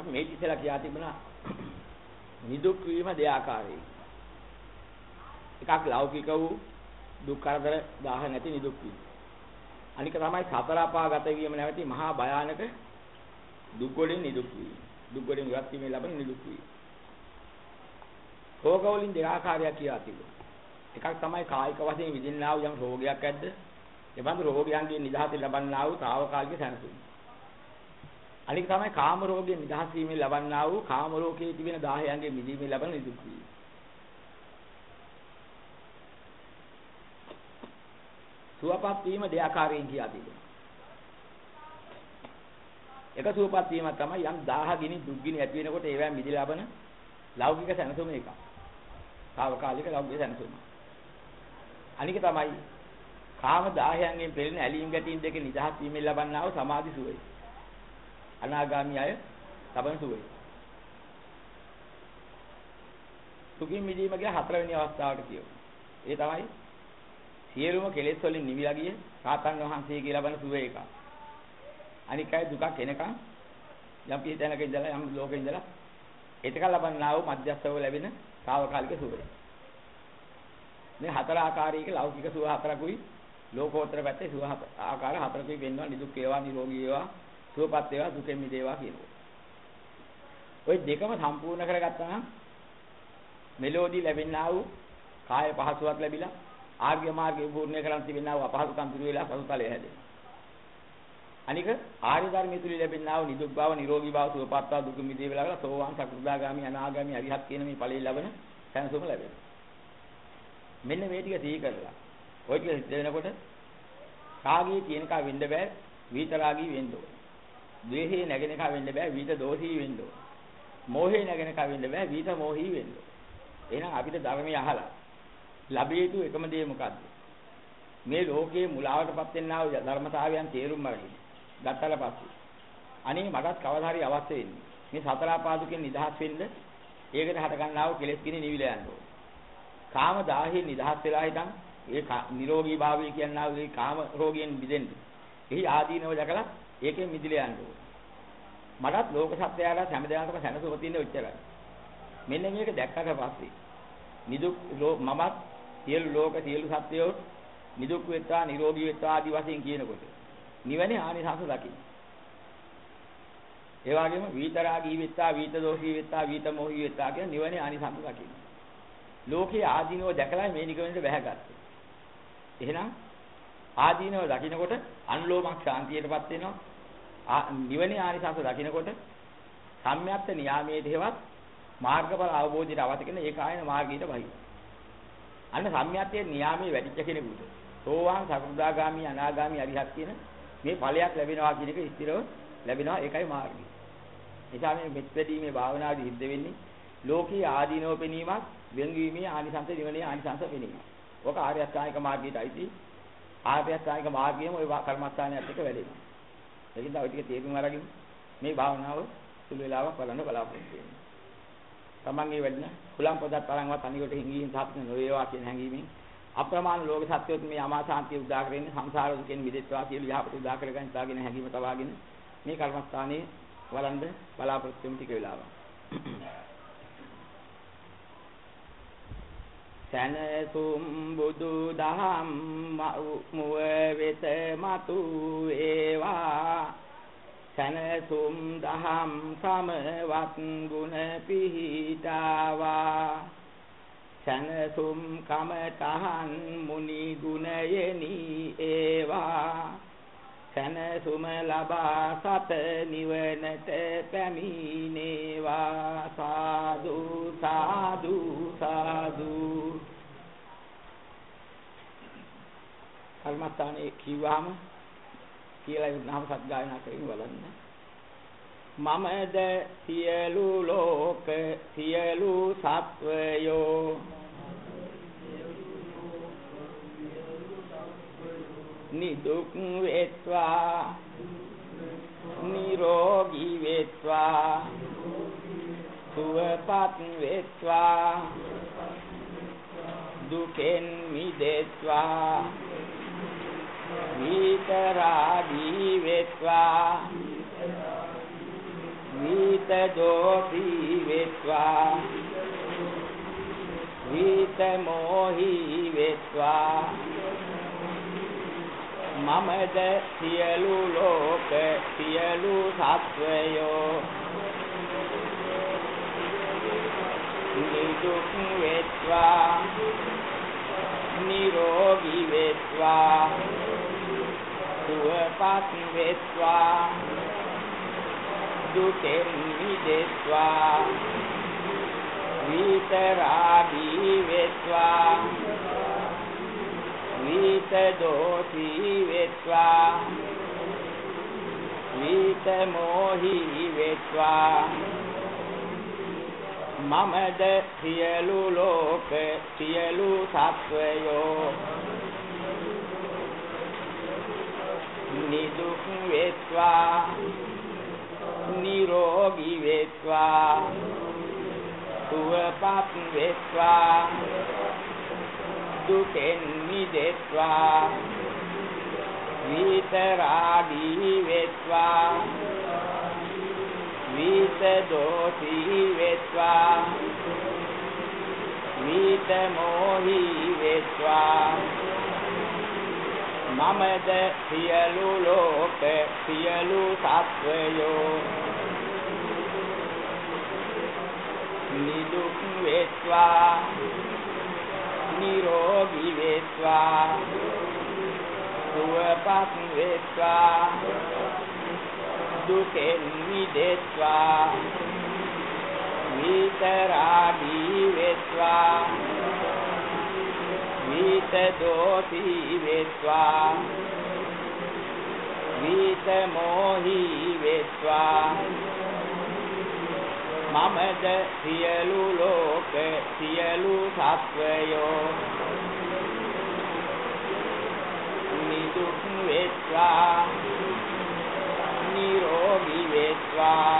අපි මේ ඉස්සෙල්ලා කියා තිබුණා නිදුක් වීම දෙආකාරයි. එකක් ලෞකික වූ දුක් කරදර දාහ නැති නිදුක් වීම. අනික තමයි සතර අපාගත වීම නැවති මහා භයානක දුක් වලින් නිදුක් වීම. දුක් වලින් ඉවත් වීමෙන් ලබන නිදුක් වීම. රෝග වලින් දෙආකාරයක් කියලා තිබුණා. එකක් තමයි කායික වශයෙන් විඳින්නා වූ යම් රෝගයක් ඇද්ද? එබඳු රෝගයන්ගෙන් නිදහස ලබන්නා වූ తాවකාලික සැනසීම. අනික තමයි කාම රෝගයෙන් නිදහස් වීමෙන් ලබන්නා වූ කාම රෝගයේ තිබෙන දාහයන්ගෙන් මිදීමෙන් ලබන නිදුක් වීම. සුවපත් වීම දෙආකාරයෙන් කියා තිබෙනවා. එක සුවපත් වීමක් තමයි යම් දාහ ගිනි දුක් ගිනි ඇති වෙනකොට ඒවෙන් මිදලා ලබන ලෞකික සැනසුම එකක්. తాවකාලික ලෞකික සැනසුම. අනික තමයි කාම දාහයන්ගෙන් පෙළෙන ඇලීම් ගැටීම් දෙක නිදහස් වීමෙන් ලබන්නා වූ සමාධි සුවය. අනාගාමී අය ලබන සුවය. සුඛින් මිදීම කියන හතරවෙනි අවස්ථාවට කියමු. ඒ තමයි සියලුම කෙලෙස් වලින් නිවිලා ගිය රාතන් වහන්සේගේ ලබන සුවය එක. අනික අය දුකක් එනකන් යම් කිසි තැනක ඉඳලා යම් ලෝකෙ ඉඳලා ඒතක ලබන්නා වූ මධ්‍යස්ථව ලැබෙන తాවකාලික සුවය. මේ හතර ආකාරයක ලෞකික සුව හතරකුයි ලෝකෝත්තර පැත්තේ සුව ආකාර හතරකුයි වෙන්නවා නිදුක් වේවා නිරෝගී වේවා සුවපත් වේවා දුකෙන් මිදේවා කියනවා. ওই දෙකම සම්පූර්ණ කරගත්තා නම් මෙලෝඩි ලැබෙනා වූ කාය පහසුවක් ලැබිලා ආර්ය මාර්ගය පූර්ණ කරන් තිබෙනා වූ අපහසුකම් දුරු වෙලා පසුතලය හැදෙනවා. අනික ආර්ය ධර්මයේ තුල ලැබෙනා වූ නිදුක් බව, නිරෝගී බව, සුවපත් බව, දුක මිදේ වෙලා සෝවාන්, සකෘදාගාමි, අනාගාමි, අරිහත් කියන මේ ඵලෙ ලැබෙන සැනසුම ලැබෙනවා. මෙන්න මේ ටික සිහි කරලා ඔය ටික හිත වෙනකොට රාගී තියෙනකා වෙන්න බෑ, විත රාගී වෙන්න ඕනේ. ද්වේෂේ නැගෙනකා වෙන්න බෑ, විත දෝෂී වෙන්න ඕනේ. මෝහේ නැගෙනකා වෙන්න බෑ, විත මෝහී වෙන්න ඕනේ. එහෙනම් අපිට ධර්මය අහලා ලැබිය යුතු එකම දේ මොකද්ද? මේ ලෝකයේ මුලාවටපත් වෙන්නා වූ ධර්මතාවයන් තේරුම් අරගෙන ගත්තල පස්සේ අනේ මටත් කවදා හරි අවශ්‍ය වෙන්නේ මේ සතර ආපාදුකෙන් නිදහස් වෙන්න ඒකට හට ගන්නා වූ කෙලෙස් කිනි නිවිලා යන්න ඕනේ. කාම දාහයෙන් නිදහස් වෙලා හිටන් ඒ නිරෝගී භාවය කියනා වූ ඒ කාම රෝගයෙන් මිදෙන්න. එහි ආදීනව දැකලා ඒකෙන් මිදලා යන්න ඕනේ. මටත් ලෝක සත්‍යයලා හැමදාමකම සැනසුම තියෙන්නේ ඔච්චරයි. මෙන්න මේක දැක්කට පස්සේ නිදුක් මමත් සියලු ලෝක සියලු සත්වයෝ නිදුක් වෙත්වා නිරෝගී වෙත්වා ආදි වශයෙන් කියනකොට නිවනේ ආනිසංස දකින්න. ඒ වගේම විතරාගී වෙත්වා විත දෝෂී වෙත්වා විත මොහී වෙත්වා කියන නිවනේ ආනිසංස දකින්න. ලෝකයේ ආදීනව දැකලා මේ නිගමනට බැහැගත්තේ. එහෙනම් ආදීනව දකින්නකොට අන්ලෝමක් ශාන්තියටපත් වෙනවා. නිවනේ ආනිසංස දකින්නකොට සම්්‍යක්ත නියාමයේ දේවත් මාර්ගඵල අවබෝධයට අවශ්‍ය කරන ඒකායන මාර්ගයට වහයි. අන්න සම්්‍යක්තයේ නියාමයේ වැඩිච්ච කෙනෙකුට සෝවාන් සකෘදාගාමි අනාගාමි අරිහත් කියන මේ ඵලයක් ලැබෙනවා කියන එක ස්ථිරව ලැබෙනවා ඒකයි මාර්ගය. එනිසා මේ මෙත් වැඩීමේ භාවනාවේ හිද්ද වෙන්නේ ලෝකී ආදීනව පෙනීමක් වෙන්වීමේ ආනිසංස නිවනේ ආනිසංස පෙනීම. ඔක ආර්ය අෂ්ටාංගික මාර්ගයට අයිති. ආර්ය අෂ්ටාංගික මාර්ගයම ওই කර්මස්ථානයත් එක්ක වැඩෙනවා. ඒකින්ද ඔය ටික තේරුම් අරගෙන මේ භාවනාව සුළු වෙලාවක් බලන්න බලාපොරොත්තු වෙනවා. තමන්ගේ වැඩින කුලම් පොදක් තරම්වත් අනිකට හිඟීම් සාප්ත නොවේවා කියන හැඟීමෙන් අප්‍රමාණ ලෝක සත්‍යොත් මේ අමා සාන්තිය උදා කරගෙන සංසාර දුකෙන් මිදෙත්වා කියලා යහපත උදා කරගන්න ඉතාලගෙන හැඟීම තවාගෙන මේ කර්මස්ථානයේ වළඳ බලාපොරොත්තු වෙමු ටික වෙලාවක්. සනසුම් බුදු දහම් මුව වෙත මතු ඒවා සනසුම් දහම් සමවත් ගුණ පිහිටාවා. සනසුම් කමතහන් මුනි ගුණයනි ඒවා. සනසුම ලබා සත නිවනට පැමිණේවා. සාදු සාදු සාදු. කර්මස්ථානේ කිව්වම කියලා නාම සත්ගායනා කරමින් බලන්න. මමද සියලු ලෝක සියලු සත්වයෝ නිදුක් වෙත්වා නිරෝගී වෙත්වා සුවපත් වෙත්වා දුකෙන් මිදෙත්වා. විතරාගී වෙත්වා විත දෝෂී වෙත්වා විත මොහි වෙත්වා මමද සියලු ලෝක සියලු සත්වයෝ. නිදුක් වෙත්වා නිරෝගී වෙත්වා සුවපත් වෙත්වා දුකෙන් මිදෙත්වා විතරාගී වෙත්වා විත දෝෂී වෙත්වා විත මොහි වෙත්වා මමද සියලු ලෝක සියලු සත්වයෝ නිදුක් වෙත්වා. නිරෝගී වෙත්වා. සුවපත් වෙත්වා. දුකෙන් මිදෙත්වා. විතරාගී වෙත්වා. විත දෝෂී වෙත්වා. විත මොහි වෙත්වා. මමද සියලු ලෝක සියලු සත්වයෝ නිදුක් වෙත්වා නිරෝගී වෙත්වා සුවපත් වෙත්වා දුකෙන් මිදෙත්වා විතරාගී වෙත්වා. විත දෝෂී වෙත්වා විත මොහි වෙත්වා මමද සියලු ලෝක සියලු සත්වයෝ නිදුක් වෙත්වා නිරෝගී වෙත්වා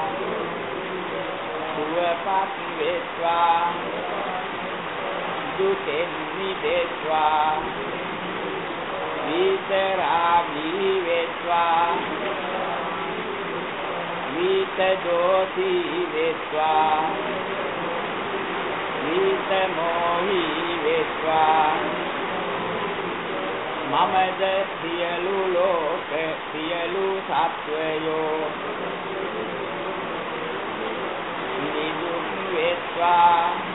සුවපත් වෙත්වා දුකෙන් මිදෙත්වා විතරාගී වෙත්වා විත දෝෂී වෙත්වා විත මොහි වෙත්වා මමද සියලු ලෝක සියලු සත්වයෝ නිදුක් වෙත්වා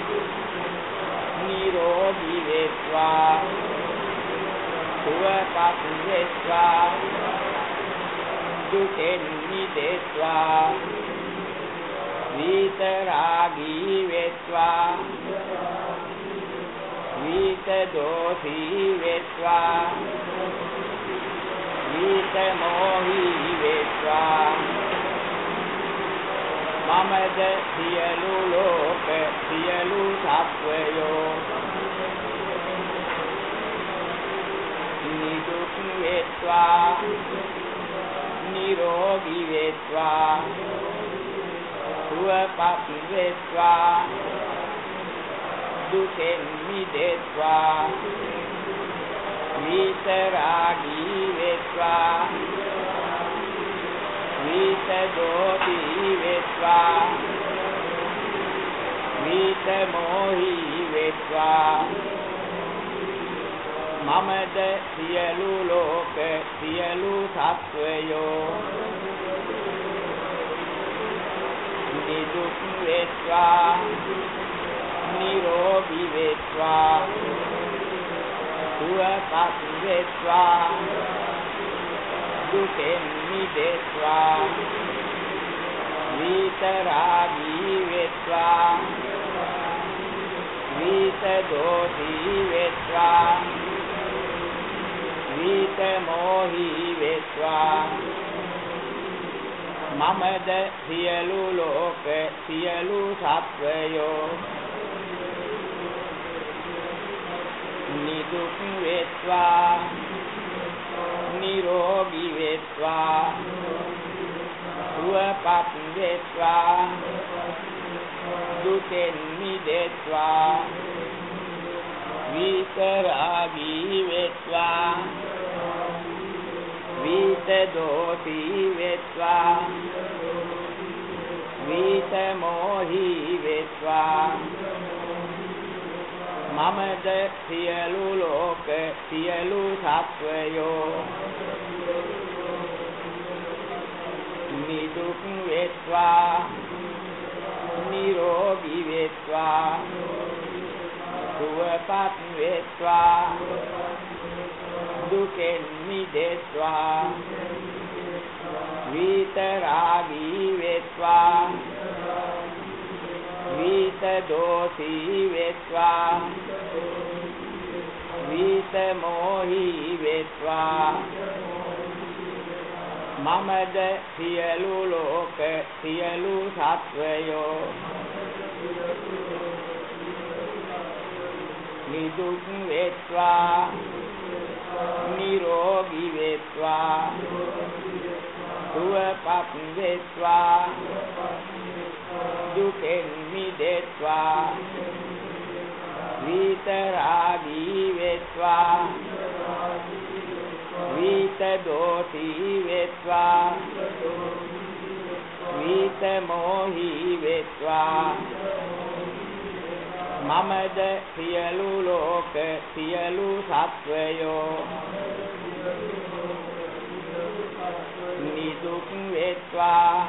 නිරෝගී වෙත්වා සුවපත් වෙත්වා දුකෙන් මිදෙත්වා විතරාගී වෙත්වා විත දෝෂී වෙත්වා විත මොහි වෙත්වා මමද සියලු ලෝක සියලු සත්වයෝ නිදුක් වෙත්වා නිරෝගී වෙත්වා සුවපත් වෙත්වා දුකෙන් මිදෙත්වා විතරාගී වෙත්වා. විත දෝෂී වෙත්වා විත මොහි වෙත්වා මමද සියලු ලෝක සියලු සත්වයෝ නිදුක් වෙත්වා නිරෝගී වෙත්වා සුවපත් වෙත්වා දුකෙන් මිදෙත්වා. විතරාගී වෙත්වා. විත දෝෂී වෙත්වා. විත මොහි වෙත්වා. මමද සියලු ලෝක සියලු සත්වයෝ නිදුක් වෙත්වා. නිරෝගී වෙත්වා සුවපත් වෙත්වා දුකෙන් මිදෙත්වා විතරාගී වෙත්වා විත දෝෂී වෙත්වා විත මොහි වෙත්වා. මමද සියලු ලෝක සියලු සත්වයෝ නිදුක් වෙත්වා නිරෝගී වෙත්වා සුවපත් වෙත්වා දුකෙන් මිදෙත්වා විතරාගී වෙත්වා. විත දෝෂී වෙත්වා විත මොහි වෙත්වා මමද සියලු ලෝක සියලු සත්වයෝ නිදුක් වෙත්වා නිරෝගී වෙත්වා සුවපත් වෙත්වා දුකෙන් මිදෙත්වා විතරාගී වෙත්වා. විත දෝෂී වෙත්වා. විත මොහි වෙත්වා. මමද සියලු ලෝක සියලු සත්වයෝ නිදුක් වෙත්වා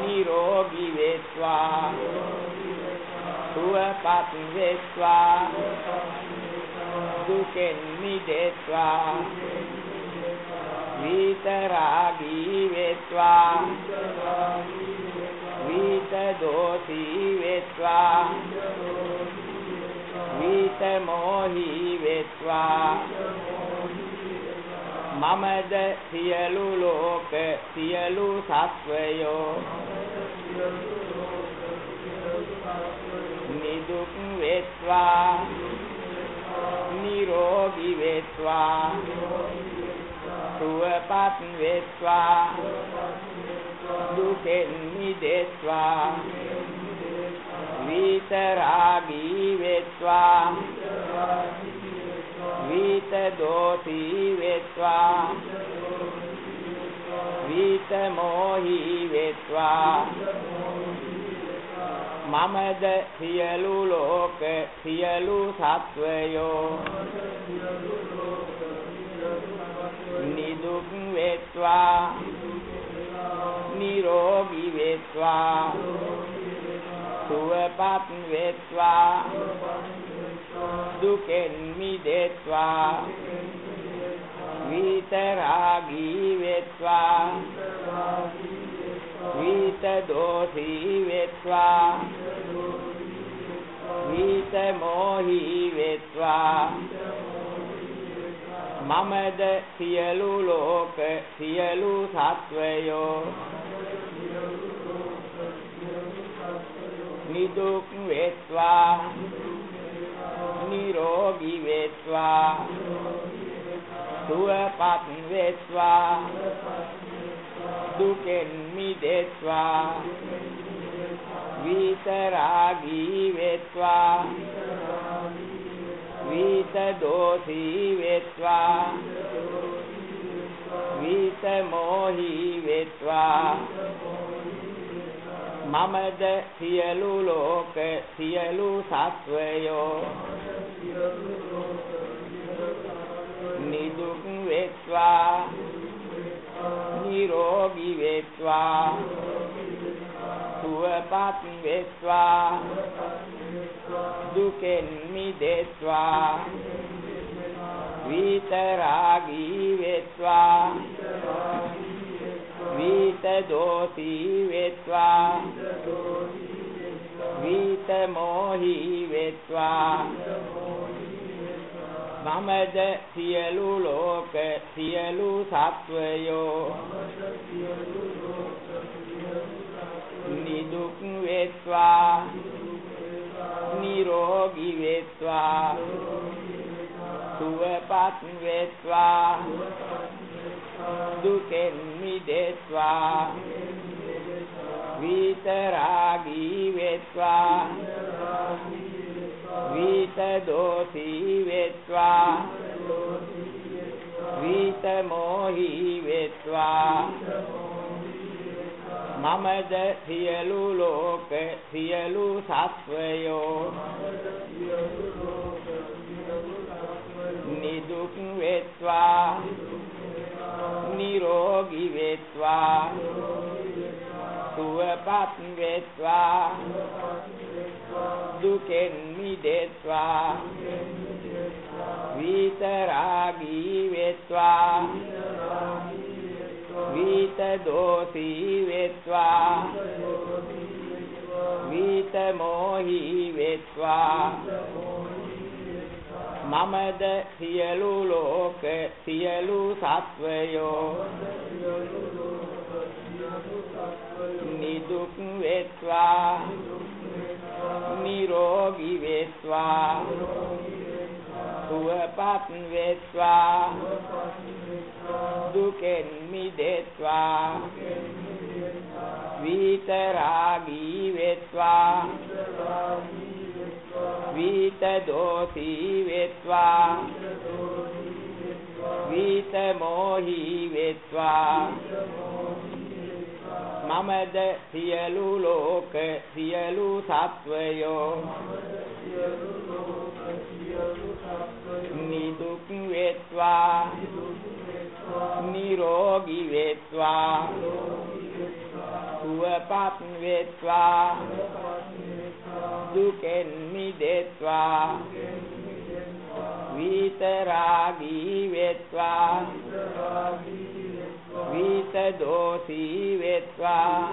නිරෝගී වෙත්වා සුවපත් වෙත්වා දුකෙන් මිදෙත්වා විතරාගී වෙත්වා විත දෝෂී වෙත්වා විත මොහි වෙත්වා මමද සියලු ලෝක සියලු සත්වයෝ නිදුක් වෙත්වා නිරෝගී වෙත්වා සුවපත් වෙත්වා දුකෙන් මිදෙත්වා විතරාගී වෙත්වා විත දෝෂී වෙත්වා විත මොහි වෙත්වා මමද සියලු ලෝක සියලු සත්වයෝ නිදුක් වෙත්වා නිරෝගී වෙත්වා සුවපත් වෙත්වා දුකෙන් මිදෙත්වා විතරාගී වෙත්වා. විත දෝෂී වෙත්වා. විත මොහි වෙත්වා. මමද සියලු ලෝක සියලු සත්වයෝ නිදුක් වෙත්වා. නිරෝගී වෙත්වා. සුවපත් වෙත්වා. දුකෙන් මිදෙත්වා. විතරාගී වෙත්වා. විත දෝෂී වෙත්වා. විත මොහි වෙත්වා. මමද සියලු ලෝක සියලු සත්වයෝ නිදුක් වෙත්වා. නිරෝගී වෙත්වා. සුවපත් වෙත්වා. දුකෙන් මිදෙත්වා. විතරාගී වෙත්වා. විත දෝෂී වෙත්වා. විත මොහි වෙත්වා. මමද සියලු ලෝක සියලු සත්වයෝ නිදුක් වෙත්වා නිරෝගී වෙත්වා සුවපත් වෙත්වා දුකෙන් මිදෙත්වා විතරාගී වෙත්වා විත දෝෂී වෙත්වා විත මොහි වෙත්වා මමද සියලු ලෝක සියලු සත්වයෝ නිදුක් වෙත්වා නිරෝගී වෙත්වා සුවපත් වෙත්වා දුකෙන් මිදෙත්වා විතරාගී වෙත්වා විත දෝසී වෙත්වා විත මොහි වෙත්වා මමද සියලු ලෝක සියලු සත්වයෝ නිදුක් වෙත්වා නිරෝගී වෙත්වා. සුවපත් වෙත්වා. දුකෙන් මිදෙත්වා. විතරාගී වෙත්වා. විත දෝසී වෙත්වා. විත මොහි වෙත්වා. මමද සියලු ලෝක සියලු සත්වයෝ නිදුක් වෙත්වා නිරෝගී වෙත්වා සුවපත් වෙත්වා දුකෙන් මිදෙත්වා විතරාගී වෙත්වා. විත දෝසී වෙත්වා।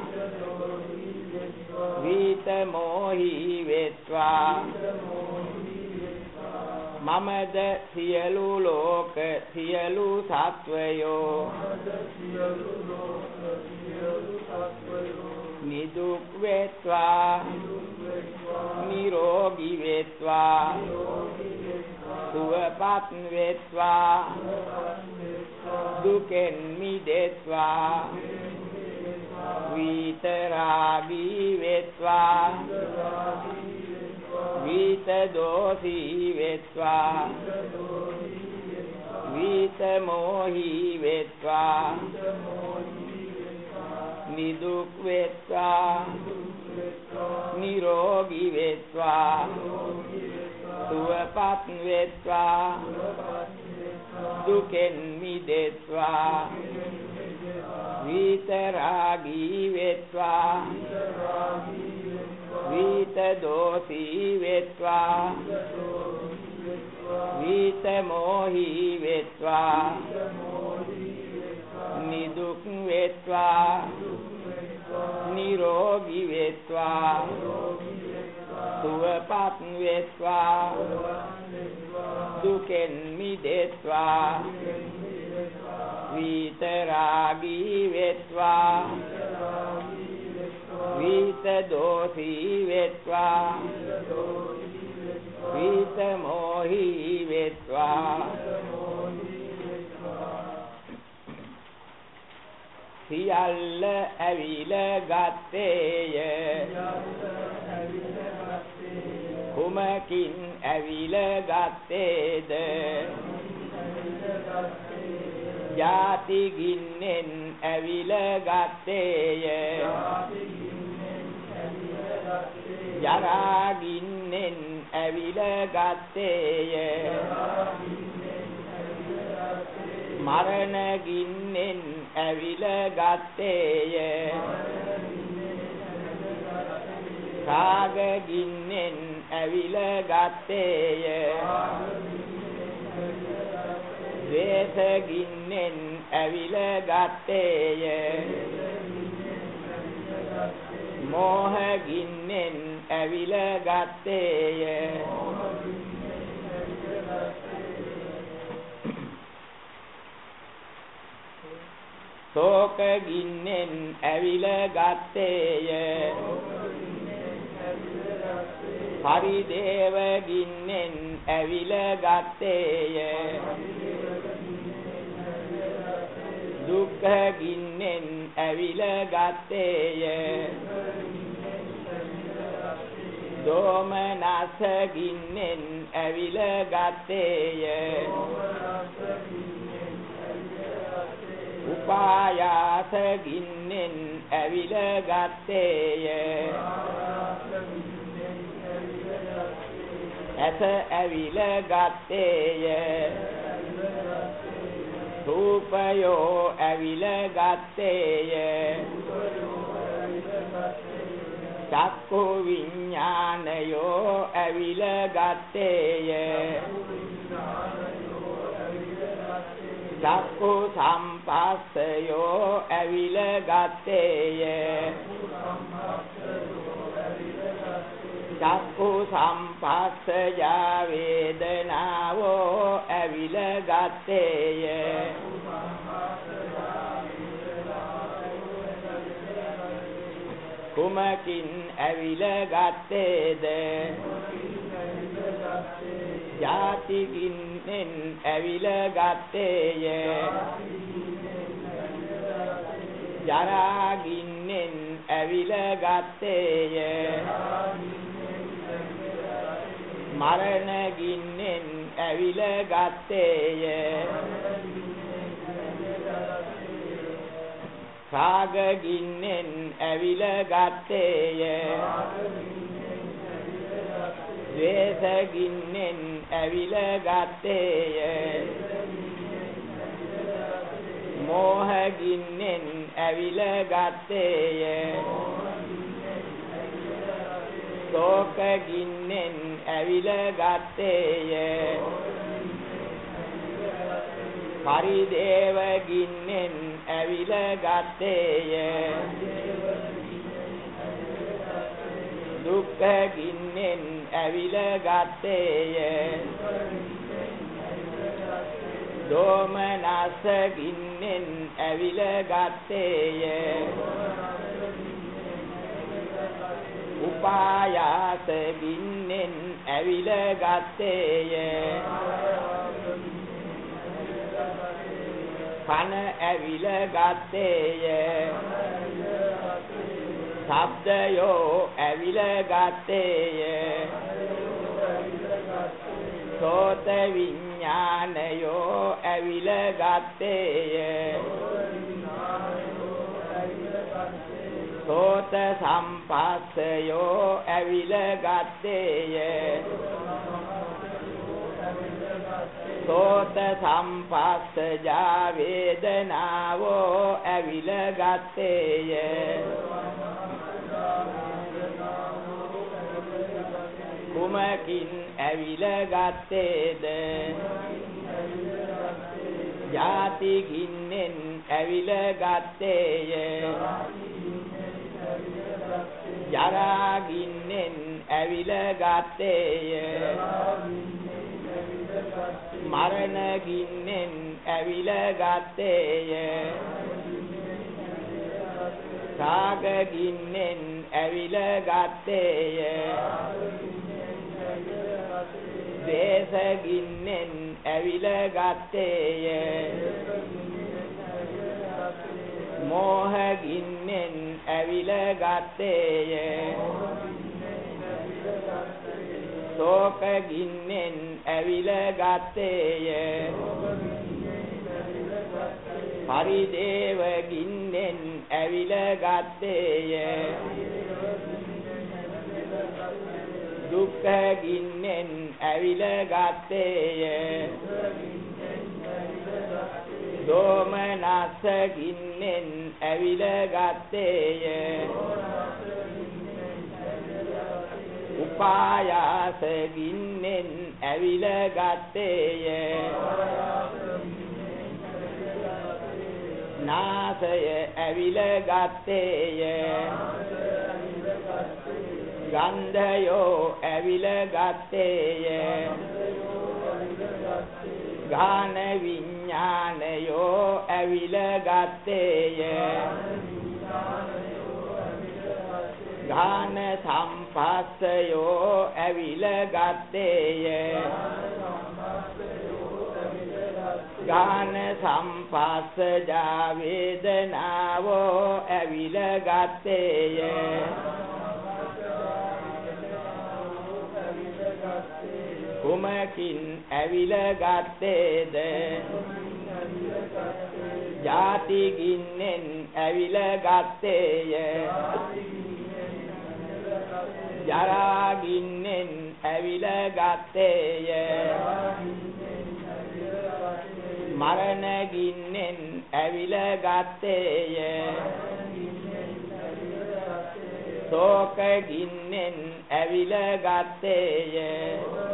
විත මොහි වෙත්වා। මමද සියලු ලෝක සියලු සත්වයෝ। නිදුක් වෙත්වා। නිරෝගී වෙත්වා। සුවපත් වෙත්වා දුකෙන් මිදෙත්වා. විතරාගී වෙත්වා විත දෝසී වෙත්වා විත මොහි වෙත්වා නිදුක් වෙත්වා නිරෝගී වෙත්වා සුවපත් වෙත්වා දුකෙන් මිදෙත්වා විතරාගී වෙත්වා විත දෝසී වෙත්වා විත මොහි වෙත්වා නිදුක් වෙත්වා නිරෝගී වෙත්වා සුවපත් වෙත්වා. දුකෙන් මිදෙත්වා. විතරාගී වෙත්වා. විත දෝසී වෙත්වා. විත මොහි වෙත්වා. සියල්ල ඇවිල ගත්තේය. කුමකින් ඇවිල ගත්තේද? ජාති ගින්නෙන් ඇවිල ගත්තේය. ජරා ගින්නෙන් ඇවිල ගත්තේය. මරණ ගින්නෙන් ඇවිල ගත්තේය. රාග ගින්නෙන් ඇවිල ගත්තේය. ද්වේෂ ගින්නෙන් ඇවිල ගත්තේය. මෝහ ගින්නෙන් ඇවිල ගත්තේය. ශෝක ගින්නෙන් ඇවිල ගත්තේය. පරිදේව ගින්නෙන් ඇවිල ගත්තේය දුක්ඛ ගින්නෙන් ඇවිල ගත්තේය දෝමනස ගින්නෙන් ඇවිල ගත්තේය උපායාස ගින්නෙන් ඇවිල ගත්තේය ඇස ඇවිල ගත්තේය. රූපයෝ ඇවිල ගත්තේය. චක්කු විඥානයෝ ඇවිල ගත්තේය. චක්කු සම්පස්සයෝ ඇවිල ගත්තේය. චක්කු සම්පස්සජා වේදනාවෝ ඇවිල ගත්තේය. කුමකින් ඇවිල ගත්තේද? ජාතිකින්ෙන් ඇවිල ගත්තේය. ජරාගින්නෙන් ඇවිල ගත්තේය. මරණ ගින්නෙන් ඇවිල ගත්තේය රාග ගින්නෙන් ඇවිල ගත්තේය ද්වේෂ ගින්නෙන් ඇවිල ගත්තේය මෝහ ගින්නෙන් ඇවිල ගත්තේය ශෝක ගින්නෙන් ඇවිල ගත්තේය පරිදේව ගින්නෙන් ඇවිල ගත්තේය දුක්ඛ ගින්නෙන් ඇවිල ගත්තේය දෝමනස ගින්නෙන් ඇවිල ගත්තේය උපායාස ගින්නෙන් ඇවිල ගත්තේය. කන ඇවිල ගත්තේය. ශබ්දයෝ ඇවිල ගත්තේය. සෝත විඥානයෝ ඇවිල ගත්තේය. සෝත සම්පස්සයෝ ඇවිල ගත්තේය. සෝත සම්පස්සජා වේදනාවෝ ඇවිල ගත්තේය. කුමකින් ඇවිල ගත්තේද? ජාති ගින්නෙන් ඇවිල ගත්තේය. ජරා ගින්නෙන් ඇවිල ගත්තේය මරණ ගින්නෙන් ඇවිල ගත්තේය රාග ගින්නෙන් ඇවිල ගත්තේය ද්වේෂ ගින්නෙන් ඇවිල ගත්තේය මෝහ ගින්නෙන් ඇවිල ගත්තේය. ශෝක ගින්නෙන් ඇවිල ගත්තේය. පරිදේව ගින්නෙන් ඇවිල ගත්තේය. දුක්ඛ ගින්නෙන් ඇවිල ගත්තේය. දෝමනස ගින්නෙන් ඇවිල ගත්තේය උපායාස ගින්නෙන් ඇවිල ගත්තේය නාසය ඇවිල ගත්තේය ගන්ධයෝ ඇවිල ගත්තේය ගාන විඥානයෝ ඇවිල ගත්තේය ගාන සම්පස්සයෝ ඇවිල ගත්තේය ගාන සම්පස්සජා වේදනාවෝ ඇවිල ගත්තේය කුමකින් ඇවිල ගත්තේද ජාති ගින්නෙන් ඇවිල ගත්තේය. ජරා ගින්නෙන් ඇවිල ගත්තේය. මරණ ගින්නෙන් ඇවිල ගත්තේය. ශෝක ගින්නෙන් ඇවිල ගත්තේය.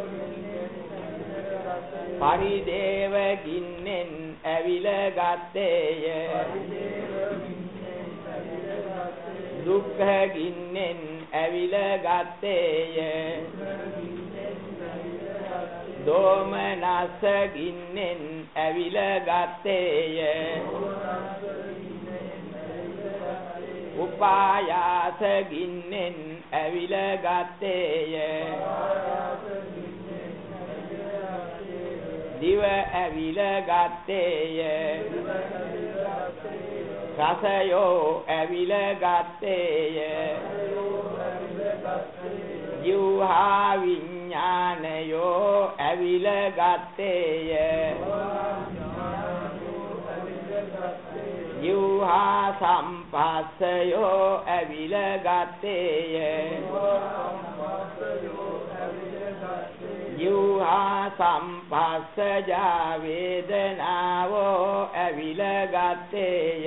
පරිදේව ගින්නෙන් ඇවිල ගත්තේය දුක්ඛ ගින්නෙන් ඇවිල ගත්තේය දෝමනස ගින්නෙන් ඇවිල ගත්තේය උපායාස ගින්නෙන් ඇවිල ගත්තේය දිව ඇවිල ගත්තේය. රසයෝ ඇවිල ගත්තේය. ජීවහා විඥානයෝ ඇවිල ගත්තේය. ජීවහා සම්පස්සයෝ ඇවිල ගත්තේය. ජීවහා සම්පස්සජා වේදනාවෝ ඇවිල ගත්තේය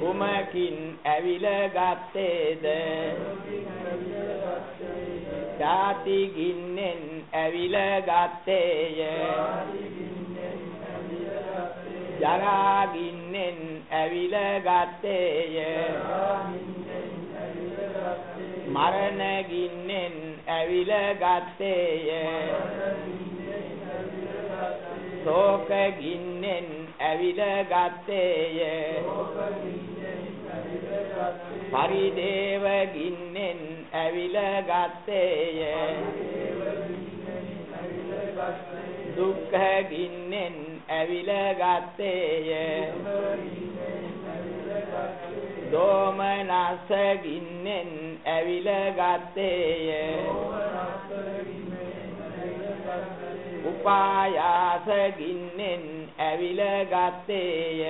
කුමකින් ඇවිල ගත්තේද ජාති ගින්නෙන් ඇවිල ගත්තේය ජරා ගින්නෙන් ඇවිල ගත්තේය මරණ ගින්නෙන් ඇවිල ගත්තේය ශෝක ගින්නෙන් ඇවිල ගත්තේය පරිදේව ගින්නෙන් ඇවිල ගත්තේය දුක්ඛ ගින්නෙන් ඇවිල ගත්තේය දෝමනස ගින්නෙන් ඇවිල ගත්තේය. උපායාස ගින්නෙන් ඇවිල ගත්තේය.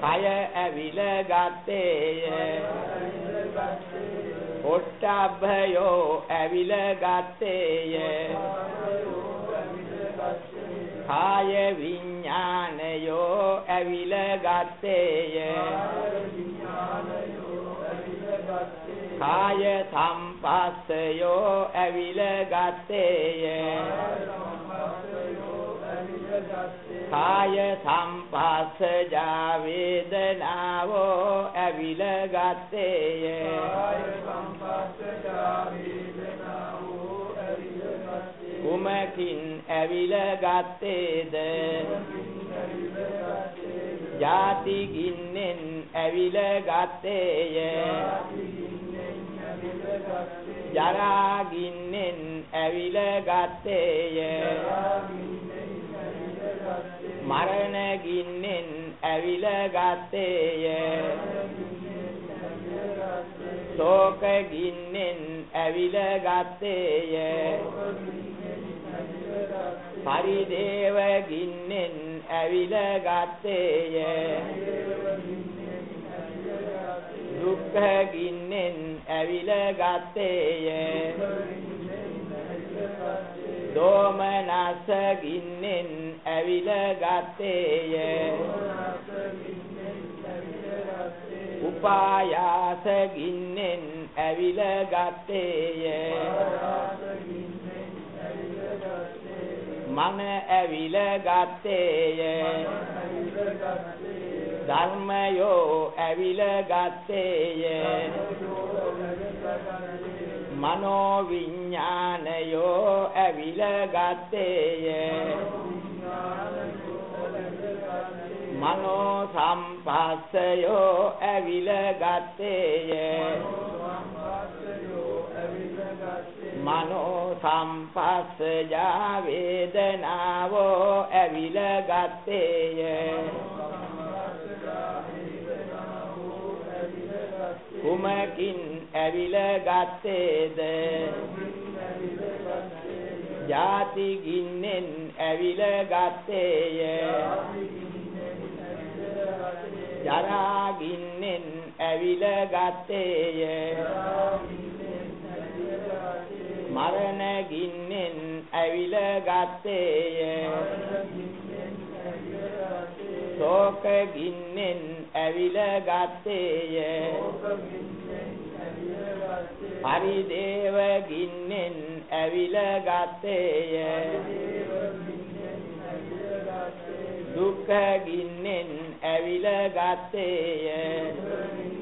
කය ඇවිල ගත්තේය. පොට්ටබ්බයෝ ඇවිල ගත්තේය. කාය විඥානයෝ ඇවිල ගත්තේය කාය සම්පස්සයෝ ඇවිල ගත්තේය කාය සම්පස්සජා වේදනාවෝ ඇවිල ගත්තේය කුමකින් ඇවිල ගත්තේද? ජාති ගින්නෙන් ඇවිල ගත්තේය. ජරා ගින්නෙන් ඇවිල ගත්තේය. මරණ ගින්නෙන් ඇවිල ගත්තේය. ශෝක ගින්නෙන් ඇවිල ගත්තේය. පරිදේව ගින්නෙන් ඇවිල ගත්තේය දුක්ඛ ගින්නෙන් ඇවිල ගත්තේය දෝමනස ගින්නෙන් ඇවිල ගත්තේය උපායාස ගින්නෙන් ඇවිල ගත්තේය මන ඇවිල ගත්තේය ධර්මයෝ ඇවිල ගත්තේය මනෝ විඥානයෝ ඇවිල ගත්තේය මනෝ සම්පස්සයෝ ඇවිල ගත්තේය මනෝ සම්පස්සජා වේදනාවෝ ඇවිල ගත්තේය කුමකින් ඇවිල ගත්තේද ජාති ගින්නෙන් ඇවිල ගත්තේය ජරා ගින්නෙන් ඇවිල ගත්තේය මරණ ගින්නෙන් ඇවිල ගත්තේය. ශෝක ගින්නෙන් ඇවිල ගත්තේය. පරිදේව ගින්නෙන් ඇවිල ගත්තේය. දුක්ඛ ගින්නෙන් ඇවිල ගත්තේය.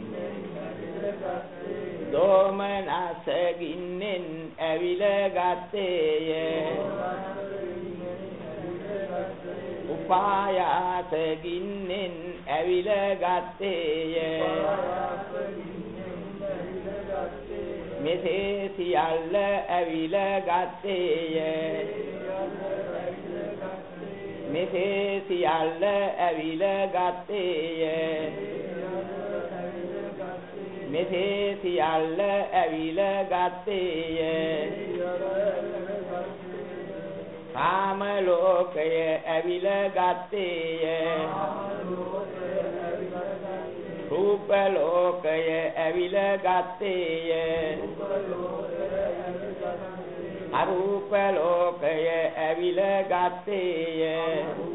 දෝමනස ගින්නෙන් ඇවිල ගත්තේය. උපායාස ගින්නෙන් ඇවිල ගත්තේය. මෙසේ සියල්ල ඇවිල ගත්තේය. මෙසේ සියල්ල ඇවිල ගත්තේය. මෙසේ සියල්ල ඇවිල ගත්තේය. කාම ලෝකය ඇවිල ගත්තේය. රූප ලෝකය ඇවිල ගත්තේය. අරූප ලෝකය ඇවිල ගත්තේය.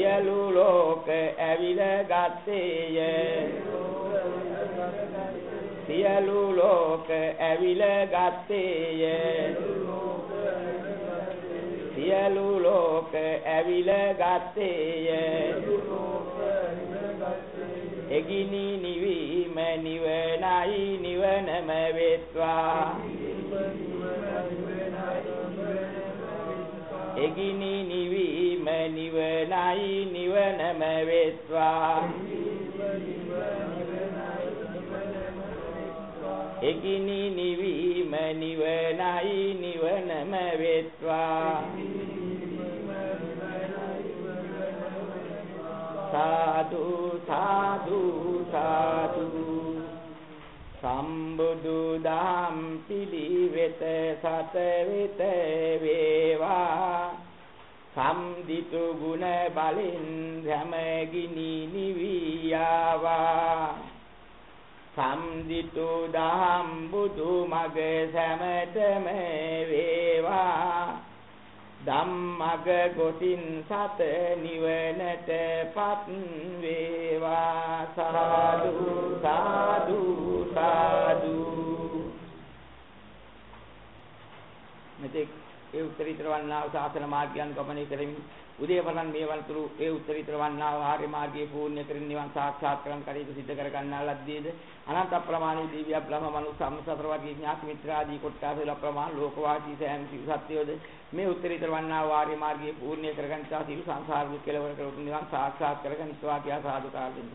සියලු ලෝක ඇවිල ගත්තේය. සියලු ලෝක ඇවිල ගත්තේය. සියලු ලෝක ඇවිල ගත්තේය. එගිනි නිවීම නිවනයි නිවනම වෙත්වා. එගිනි නිවීම නිවනයි නිවනම වෙත්වා. එගිනි නිවීම නිවනයි නිවනම වෙත්වා. සාදු සාදු සාදු. සම්බුදු දහම් පිළිවෙත සත වෙත වේවා. සම්දිතු ගුණ බලෙන් හැමගිනි නිවියාවා. සම්දිතු දහම් බුදු මග සැමතම වේවා. ධම්මග ගොසින් සත නිවනට පත් වේවා. සාදු සාදු සාදු. මෙතෙක් ඒ උත්තරීතර වන්නා වූ ශාසන මාර්ගයන් ගමනය කරමින් උදේ පටන් මේ වනතුරු ඒ උත්තරීතර වන්නා වූ ආර්ය මාර්ගයේ පූර්ණ කරින් නිවන් සාක්ෂාත් කරන් කටයුතු සිද්ධ කර ගන්නා ලද්දේද? අනන්ත අප්‍රමාණී දිව්‍ය බ්‍රහ්ම මනුස්ස සම්සතර වර්ගී ඥාති මිත්‍රාදී කොට්ටාසල අප්‍රමාණ ලෝකවාසී සෑම සිව් සත්‍යයෝද මේ උත්තරීතර වන්නා වූ ආර්ය මාර්ගයේ පූර්ණ කරගන්නා සිව් සංසාර දුක් කෙලවර කර නිවන් සාක්ෂාත් කරගන්නවා කියා සාදුකාර දෙන්න